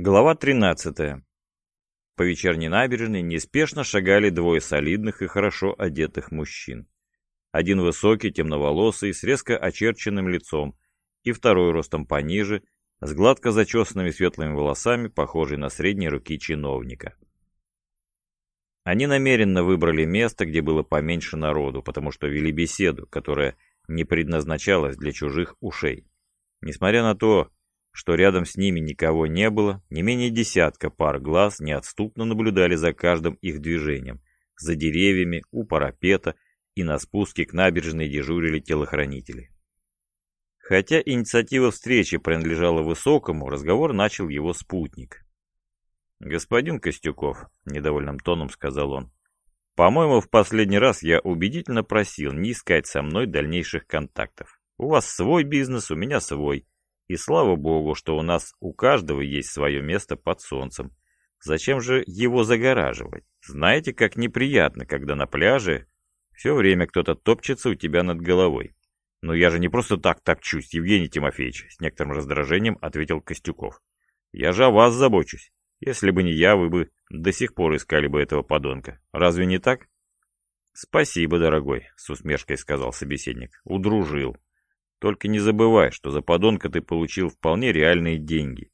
Глава 13. По вечерней набережной неспешно шагали двое солидных и хорошо одетых мужчин. Один высокий, темноволосый, с резко очерченным лицом, и второй ростом пониже, с гладко зачесанными светлыми волосами, похожий на средние руки чиновника. Они намеренно выбрали место, где было поменьше народу, потому что вели беседу, которая не предназначалась для чужих ушей. Несмотря на то, что рядом с ними никого не было, не менее десятка пар глаз неотступно наблюдали за каждым их движением, за деревьями, у парапета и на спуске к набережной дежурили телохранители. Хотя инициатива встречи принадлежала Высокому, разговор начал его спутник. «Господин Костюков», — недовольным тоном сказал он, — «по-моему, в последний раз я убедительно просил не искать со мной дальнейших контактов. У вас свой бизнес, у меня свой. И слава богу, что у нас у каждого есть свое место под солнцем. Зачем же его загораживать? Знаете, как неприятно, когда на пляже все время кто-то топчется у тебя над головой. «Но я же не просто так топчусь, Евгений Тимофеевич», — с некоторым раздражением ответил Костюков. «Я же о вас забочусь. Если бы не я, вы бы до сих пор искали бы этого подонка. Разве не так?» «Спасибо, дорогой», — с усмешкой сказал собеседник. «Удружил. Только не забывай, что за подонка ты получил вполне реальные деньги.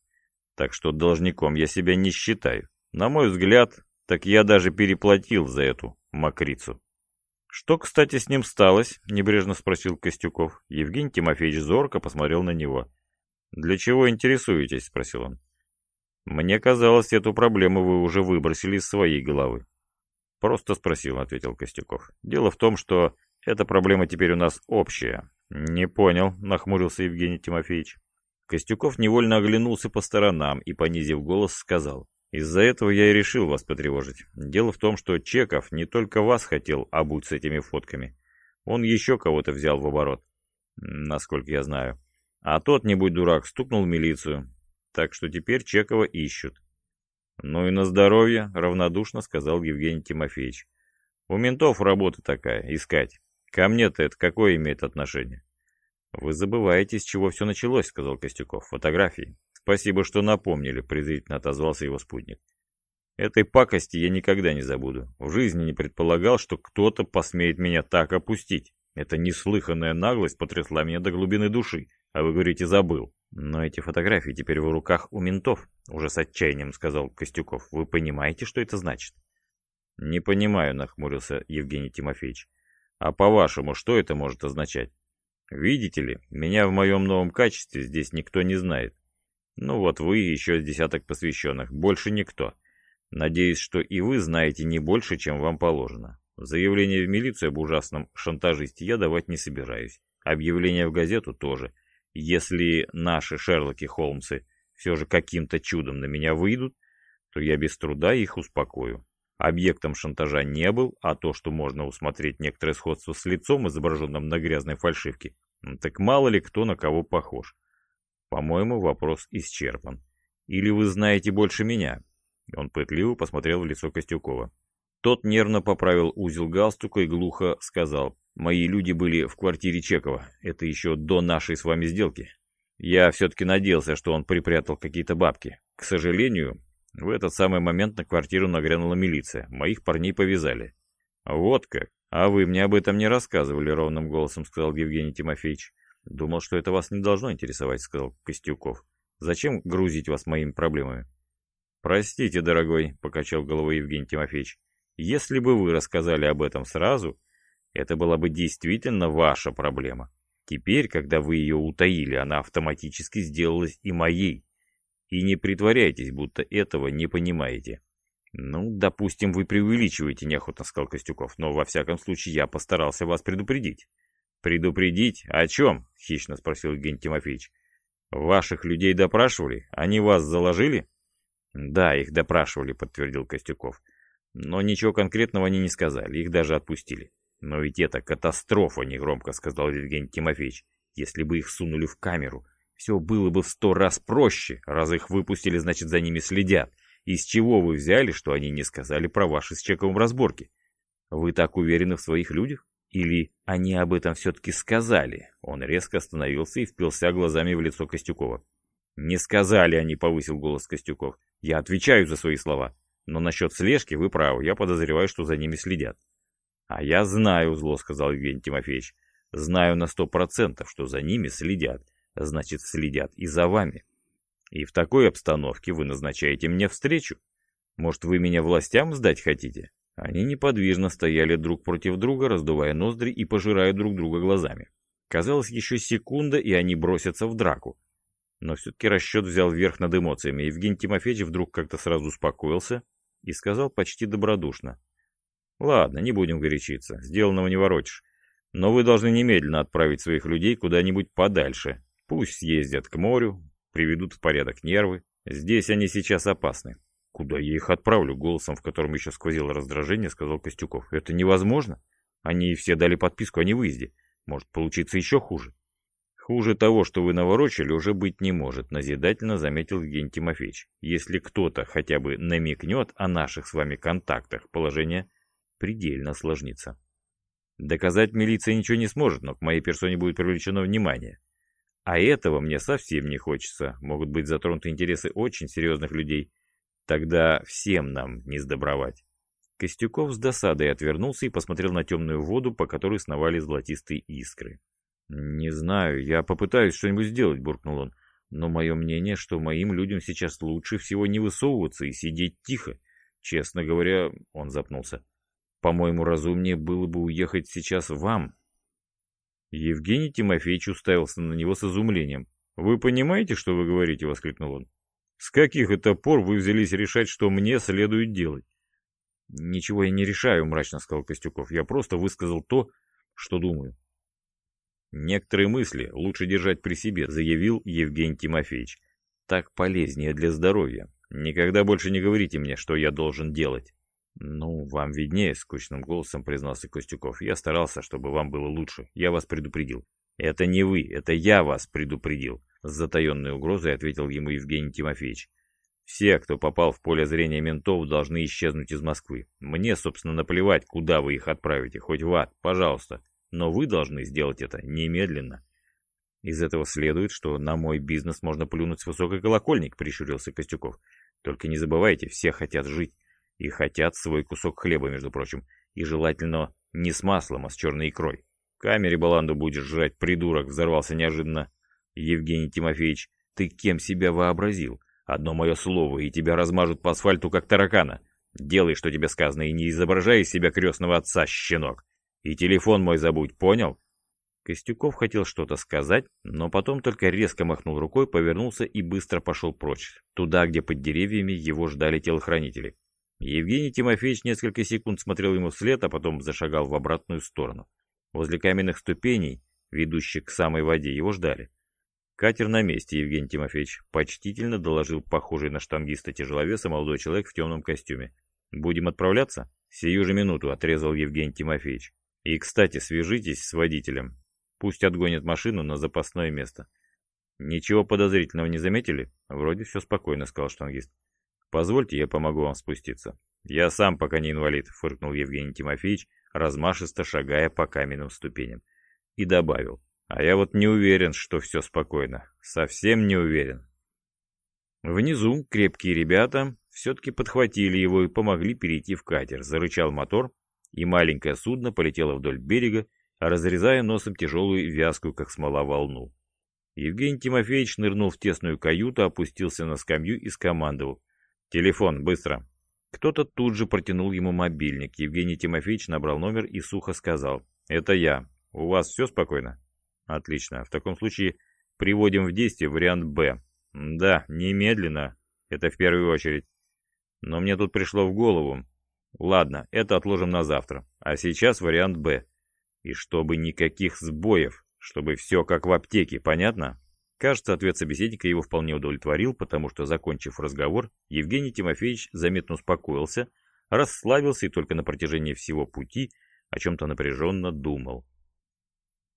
Так что должником я себя не считаю. На мой взгляд, так я даже переплатил за эту мокрицу». «Что, кстати, с ним сталось?» — небрежно спросил Костюков. Евгений Тимофеевич зорко посмотрел на него. «Для чего интересуетесь?» — спросил он. «Мне казалось, эту проблему вы уже выбросили из своей головы». «Просто спросил», — ответил Костюков. «Дело в том, что эта проблема теперь у нас общая». «Не понял», — нахмурился Евгений Тимофеевич. Костюков невольно оглянулся по сторонам и, понизив голос, сказал. Из-за этого я и решил вас потревожить. Дело в том, что Чеков не только вас хотел обуть с этими фотками. Он еще кого-то взял в оборот, насколько я знаю. А тот, не будь дурак, стукнул в милицию. Так что теперь Чекова ищут. Ну и на здоровье, равнодушно сказал Евгений Тимофеевич. У ментов работа такая, искать. Ко мне-то это какое имеет отношение? Вы забываете, с чего все началось, сказал Костюков. Фотографии. «Спасибо, что напомнили», — презрительно отозвался его спутник. «Этой пакости я никогда не забуду. В жизни не предполагал, что кто-то посмеет меня так опустить. Эта неслыханная наглость потрясла меня до глубины души. А вы говорите, забыл. Но эти фотографии теперь в руках у ментов», — уже с отчаянием сказал Костюков. «Вы понимаете, что это значит?» «Не понимаю», — нахмурился Евгений Тимофеевич. «А по-вашему, что это может означать?» «Видите ли, меня в моем новом качестве здесь никто не знает. Ну вот вы еще с десяток посвященных, больше никто. Надеюсь, что и вы знаете не больше, чем вам положено. Заявление в милицию об ужасном шантажисте я давать не собираюсь. Объявление в газету тоже. Если наши Шерлоки Холмсы все же каким-то чудом на меня выйдут, то я без труда их успокою. Объектом шантажа не был, а то, что можно усмотреть некоторое сходство с лицом, изображенным на грязной фальшивке, так мало ли кто на кого похож. По-моему, вопрос исчерпан. Или вы знаете больше меня?» Он пытливо посмотрел в лицо Костюкова. Тот нервно поправил узел галстука и глухо сказал. «Мои люди были в квартире Чекова. Это еще до нашей с вами сделки. Я все-таки надеялся, что он припрятал какие-то бабки. К сожалению, в этот самый момент на квартиру нагрянула милиция. Моих парней повязали». «Вот как? А вы мне об этом не рассказывали», — ровным голосом сказал Евгений Тимофеевич. «Думал, что это вас не должно интересовать», — сказал Костюков. «Зачем грузить вас моими проблемами?» «Простите, дорогой», — покачал головой Евгений Тимофеевич. «Если бы вы рассказали об этом сразу, это была бы действительно ваша проблема. Теперь, когда вы ее утаили, она автоматически сделалась и моей. И не притворяйтесь, будто этого не понимаете». «Ну, допустим, вы преувеличиваете», — неохотно сказал Костюков, «но во всяком случае я постарался вас предупредить». «Предупредить? О чем?» — хищно спросил Евгений Тимофеевич. «Ваших людей допрашивали? Они вас заложили?» «Да, их допрашивали», — подтвердил Костюков. «Но ничего конкретного они не сказали, их даже отпустили». «Но ведь это катастрофа», — негромко сказал Евгений Тимофеевич. «Если бы их сунули в камеру, все было бы в сто раз проще. Раз их выпустили, значит, за ними следят. Из чего вы взяли, что они не сказали про ваши с Чековым разборки? Вы так уверены в своих людях?» Или они об этом все-таки сказали? Он резко остановился и впился глазами в лицо Костюкова. Не сказали они, повысил голос Костюков. Я отвечаю за свои слова. Но насчет слежки вы правы, я подозреваю, что за ними следят. А я знаю, зло сказал Евгений Тимофеевич. Знаю на сто процентов, что за ними следят. Значит, следят и за вами. И в такой обстановке вы назначаете мне встречу. Может, вы меня властям сдать хотите? Они неподвижно стояли друг против друга, раздувая ноздри и пожирая друг друга глазами. Казалось, еще секунда, и они бросятся в драку. Но все-таки расчет взял верх над эмоциями. Евгений Тимофеевич вдруг как-то сразу успокоился и сказал почти добродушно. «Ладно, не будем горячиться, сделанного не воротишь. Но вы должны немедленно отправить своих людей куда-нибудь подальше. Пусть съездят к морю, приведут в порядок нервы. Здесь они сейчас опасны. «Куда я их отправлю?» — голосом, в котором еще сквозило раздражение, сказал Костюков. «Это невозможно. Они все дали подписку о невыезде. Может получиться еще хуже». «Хуже того, что вы наворочили, уже быть не может», — назидательно заметил Евгений Тимофеевич. «Если кто-то хотя бы намекнет о наших с вами контактах, положение предельно осложнится. Доказать милиция ничего не сможет, но к моей персоне будет привлечено внимание. А этого мне совсем не хочется. Могут быть затронуты интересы очень серьезных людей, Тогда всем нам не сдобровать. Костюков с досадой отвернулся и посмотрел на темную воду, по которой сновали золотистые искры. «Не знаю, я попытаюсь что-нибудь сделать», — буркнул он. «Но мое мнение, что моим людям сейчас лучше всего не высовываться и сидеть тихо. Честно говоря, он запнулся. По-моему, разумнее было бы уехать сейчас вам». Евгений Тимофеевич уставился на него с изумлением. «Вы понимаете, что вы говорите?» — воскликнул он. С каких это пор вы взялись решать, что мне следует делать? Ничего я не решаю, мрачно сказал Костюков. Я просто высказал то, что думаю. Некоторые мысли лучше держать при себе, заявил Евгений Тимофеевич. Так полезнее для здоровья. Никогда больше не говорите мне, что я должен делать. «Ну, вам виднее», — скучным голосом признался Костюков. «Я старался, чтобы вам было лучше. Я вас предупредил». «Это не вы, это я вас предупредил. С затаенной угрозой ответил ему Евгений Тимофеевич. Все, кто попал в поле зрения ментов, должны исчезнуть из Москвы. Мне, собственно, наплевать, куда вы их отправите, хоть в ад, пожалуйста. Но вы должны сделать это немедленно. Из этого следует, что на мой бизнес можно плюнуть с высокой колокольник, прищурился Костюков. Только не забывайте, все хотят жить. И хотят свой кусок хлеба, между прочим. И желательно не с маслом, а с черной икрой. В камере баланду будешь жрать, придурок, взорвался неожиданно Евгений Тимофеевич, ты кем себя вообразил? Одно мое слово, и тебя размажут по асфальту, как таракана. Делай, что тебе сказано, и не изображай из себя крестного отца, щенок. И телефон мой забудь, понял? Костюков хотел что-то сказать, но потом только резко махнул рукой, повернулся и быстро пошел прочь, туда, где под деревьями его ждали телохранители. Евгений Тимофеевич несколько секунд смотрел ему вслед, а потом зашагал в обратную сторону. Возле каменных ступеней, ведущих к самой воде, его ждали. «Катер на месте, Евгений Тимофеевич», — почтительно доложил похожий на штангиста тяжеловеса молодой человек в темном костюме. «Будем отправляться?» «Сию же минуту», — отрезал Евгений Тимофеевич. «И, кстати, свяжитесь с водителем. Пусть отгонит машину на запасное место». «Ничего подозрительного не заметили?» «Вроде все спокойно», — сказал штангист. «Позвольте, я помогу вам спуститься». «Я сам пока не инвалид», — фыркнул Евгений Тимофеевич, размашисто шагая по каменным ступеням. И добавил. А я вот не уверен, что все спокойно. Совсем не уверен. Внизу крепкие ребята все-таки подхватили его и помогли перейти в катер. Зарычал мотор, и маленькое судно полетело вдоль берега, разрезая носом тяжелую вязкую, как смола, волну. Евгений Тимофеевич нырнул в тесную каюту, опустился на скамью и скомандовал. «Телефон, быстро!» Кто-то тут же протянул ему мобильник. Евгений Тимофеевич набрал номер и сухо сказал. «Это я. У вас все спокойно?» Отлично. В таком случае приводим в действие вариант «Б». Да, немедленно. Это в первую очередь. Но мне тут пришло в голову. Ладно, это отложим на завтра. А сейчас вариант «Б». И чтобы никаких сбоев, чтобы все как в аптеке, понятно? Кажется, ответ собеседника его вполне удовлетворил, потому что, закончив разговор, Евгений Тимофеевич заметно успокоился, расслабился и только на протяжении всего пути о чем-то напряженно думал.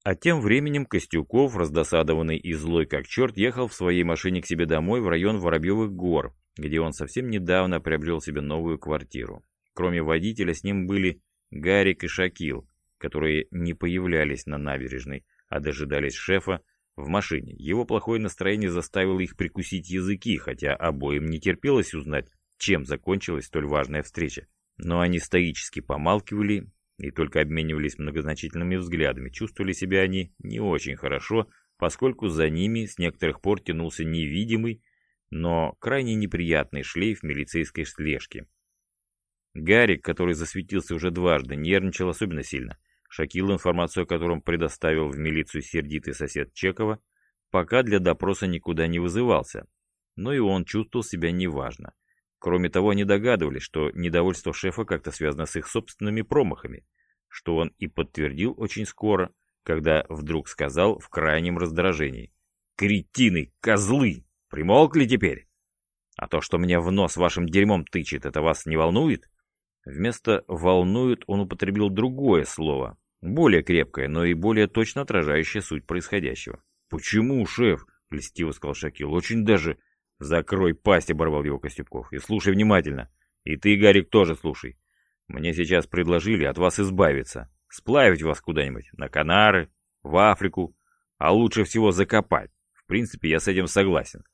А тем временем Костюков, раздосадованный и злой как черт, ехал в своей машине к себе домой в район Воробьевых гор, где он совсем недавно приобрел себе новую квартиру. Кроме водителя с ним были Гарик и Шакил, которые не появлялись на набережной, а дожидались шефа в машине. Его плохое настроение заставило их прикусить языки, хотя обоим не терпелось узнать, чем закончилась столь важная встреча. Но они стоически помалкивали и только обменивались многозначительными взглядами. Чувствовали себя они не очень хорошо, поскольку за ними с некоторых пор тянулся невидимый, но крайне неприятный шлейф милицейской слежки. Гарик, который засветился уже дважды, нервничал особенно сильно. Шакил, информацию о котором предоставил в милицию сердитый сосед Чекова, пока для допроса никуда не вызывался, но и он чувствовал себя неважно. Кроме того, они догадывались, что недовольство шефа как-то связано с их собственными промахами, что он и подтвердил очень скоро, когда вдруг сказал в крайнем раздражении. «Кретины! Козлы! Примолкли теперь? А то, что меня в нос вашим дерьмом тычет, это вас не волнует?» Вместо «волнует» он употребил другое слово, более крепкое, но и более точно отражающее суть происходящего. «Почему, шеф?» — льстиво сказал Шакил. «Очень даже...» «Закрой пасть!» — оборвал его Костюков. «И слушай внимательно. И ты, Гарик, тоже слушай. Мне сейчас предложили от вас избавиться. Сплавить вас куда-нибудь. На Канары, в Африку. А лучше всего закопать. В принципе, я с этим согласен.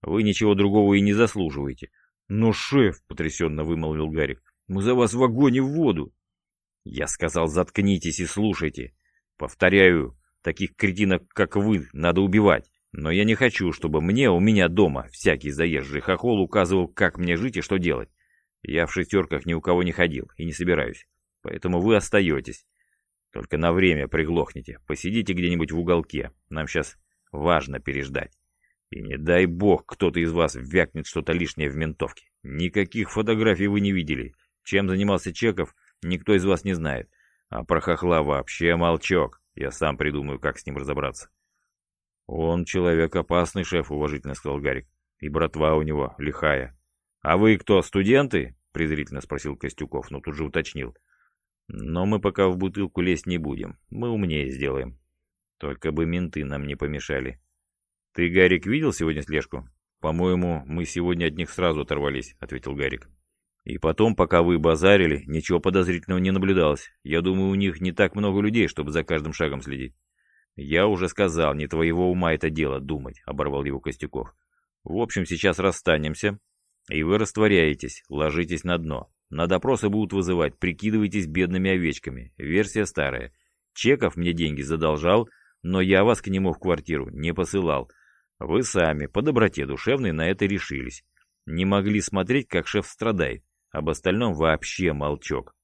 Вы ничего другого и не заслуживаете. Но, шеф, потрясенно вымолвил Гарик, мы за вас в огонь и в воду. Я сказал, заткнитесь и слушайте. Повторяю, таких кретинок, как вы, надо убивать. Но я не хочу, чтобы мне у меня дома всякий заезжий хохол указывал, как мне жить и что делать. Я в шестерках ни у кого не ходил и не собираюсь. Поэтому вы остаетесь. Только на время приглохните. Посидите где-нибудь в уголке. Нам сейчас важно переждать. И не дай бог, кто-то из вас вякнет что-то лишнее в ментовке. Никаких фотографий вы не видели. Чем занимался Чеков, никто из вас не знает. А про хохла вообще молчок. Я сам придумаю, как с ним разобраться. Он человек опасный, шеф, уважительно сказал Гарик. И братва у него лихая. А вы кто, студенты? презрительно спросил Костюков, но тут же уточнил. Но мы пока в бутылку лезть не будем. Мы умнее сделаем. Только бы менты нам не помешали. Ты, Гарик, видел сегодня слежку? По-моему, мы сегодня от них сразу оторвались, ответил Гарик. И потом, пока вы базарили, ничего подозрительного не наблюдалось. Я думаю, у них не так много людей, чтобы за каждым шагом следить. Я уже сказал, не твоего ума это дело думать, оборвал его Костюков. В общем, сейчас расстанемся, и вы растворяетесь, ложитесь на дно. На допросы будут вызывать, прикидывайтесь бедными овечками. Версия старая. Чеков мне деньги задолжал, но я вас к нему в квартиру не посылал. Вы сами, по доброте душевной, на это решились. Не могли смотреть, как шеф страдает. Об остальном вообще молчок.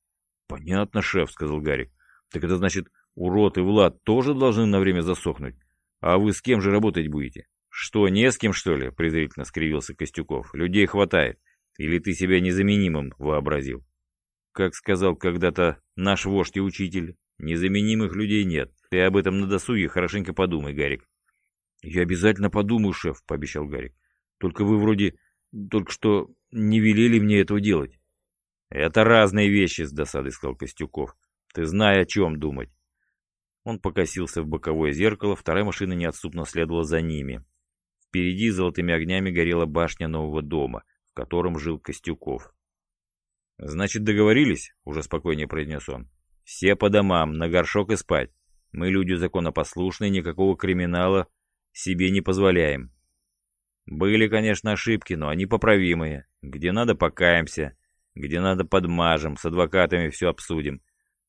«Понятно, шеф», — сказал Гарик. «Так это значит, урод и Влад тоже должны на время засохнуть? А вы с кем же работать будете?» «Что, не с кем, что ли?» — презрительно скривился Костюков. «Людей хватает. Или ты себя незаменимым вообразил?» «Как сказал когда-то наш вождь и учитель, незаменимых людей нет. Ты об этом на досуге хорошенько подумай, Гарик». «Я обязательно подумаю, шеф», — пообещал Гарик. «Только вы вроде только что не велели мне этого делать». «Это разные вещи», — с досадой сказал Костюков. «Ты знай, о чем думать». Он покосился в боковое зеркало, вторая машина неотступно следовала за ними. Впереди золотыми огнями горела башня нового дома, в котором жил Костюков. «Значит, договорились?» — уже спокойнее произнес он. «Все по домам, на горшок и спать. Мы люди законопослушные, никакого криминала себе не позволяем. Были, конечно, ошибки, но они поправимые. Где надо, покаемся. Где надо, подмажем, с адвокатами все обсудим.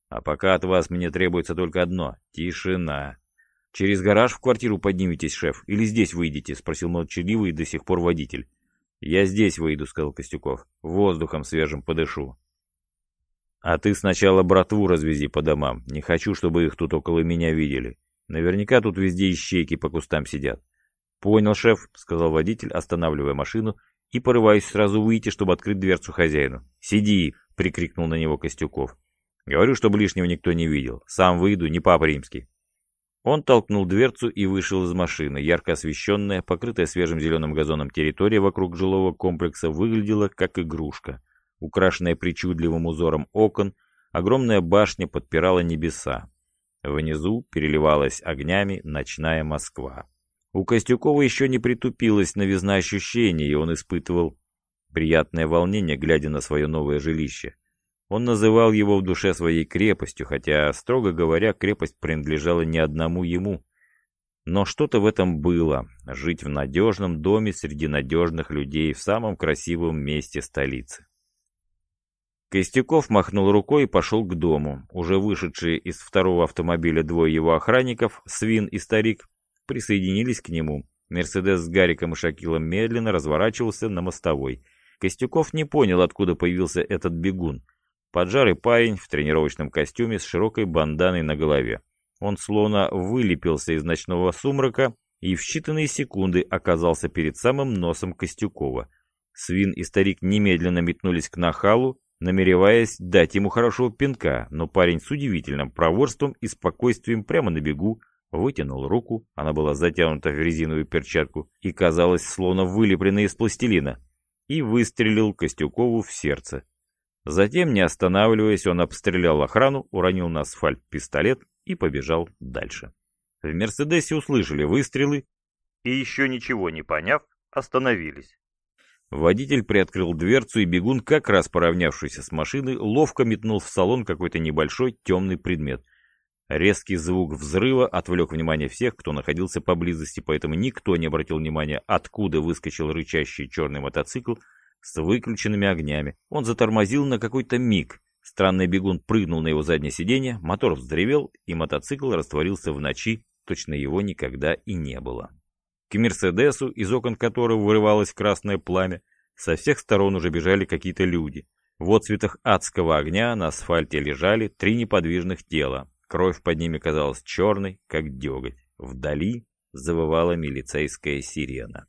А пока от вас мне требуется только одно — тишина. Через гараж в квартиру подниметесь, шеф, или здесь выйдете?» — спросил молчаливый до сих пор водитель. «Я здесь выйду», — сказал Костюков. «Воздухом свежим подышу». «А ты сначала братву развези по домам. Не хочу, чтобы их тут около меня видели. Наверняка тут везде ищейки по кустам сидят». «Понял, шеф», — сказал водитель, останавливая машину и порываясь сразу выйти, чтобы открыть дверцу хозяину. «Сиди!» — прикрикнул на него Костюков. «Говорю, чтобы лишнего никто не видел. Сам выйду, не папа римский». Он толкнул дверцу и вышел из машины. Ярко освещенная, покрытая свежим зеленым газоном территория вокруг жилого комплекса выглядела как игрушка. Украшенная причудливым узором окон, огромная башня подпирала небеса. Внизу переливалась огнями ночная Москва. У Костюкова еще не притупилась новизна ощущений, и он испытывал приятное волнение, глядя на свое новое жилище. Он называл его в душе своей крепостью, хотя, строго говоря, крепость принадлежала не одному ему. Но что-то в этом было. Жить в надежном доме среди надежных людей в самом красивом месте столицы. Костяков махнул рукой и пошел к дому. Уже вышедшие из второго автомобиля двое его охранников, Свин и Старик, присоединились к нему. Мерседес с Гариком и Шакилом медленно разворачивался на мостовой. Костюков не понял, откуда появился этот бегун. Поджарый парень в тренировочном костюме с широкой банданой на голове. Он словно вылепился из ночного сумрака и в считанные секунды оказался перед самым носом Костюкова. Свин и старик немедленно метнулись к нахалу, намереваясь дать ему хорошего пинка, но парень с удивительным проворством и спокойствием прямо на бегу вытянул руку, она была затянута в резиновую перчатку и казалась словно вылепленной из пластилина, и выстрелил Костюкову в сердце. Затем, не останавливаясь, он обстрелял охрану, уронил на асфальт пистолет и побежал дальше. В «Мерседесе» услышали выстрелы и, еще ничего не поняв, остановились. Водитель приоткрыл дверцу, и бегун, как раз поравнявшийся с машиной, ловко метнул в салон какой-то небольшой темный предмет. Резкий звук взрыва отвлек внимание всех, кто находился поблизости, поэтому никто не обратил внимания, откуда выскочил рычащий черный мотоцикл с выключенными огнями. Он затормозил на какой-то миг. Странный бегун прыгнул на его заднее сиденье, мотор вздревел, и мотоцикл растворился в ночи, точно его никогда и не было. К Мерседесу, из окон которого вырывалось красное пламя, со всех сторон уже бежали какие-то люди. В отцветах адского огня на асфальте лежали три неподвижных тела, Кровь под ними казалась черной, как деготь. Вдали завывала милицейская сирена.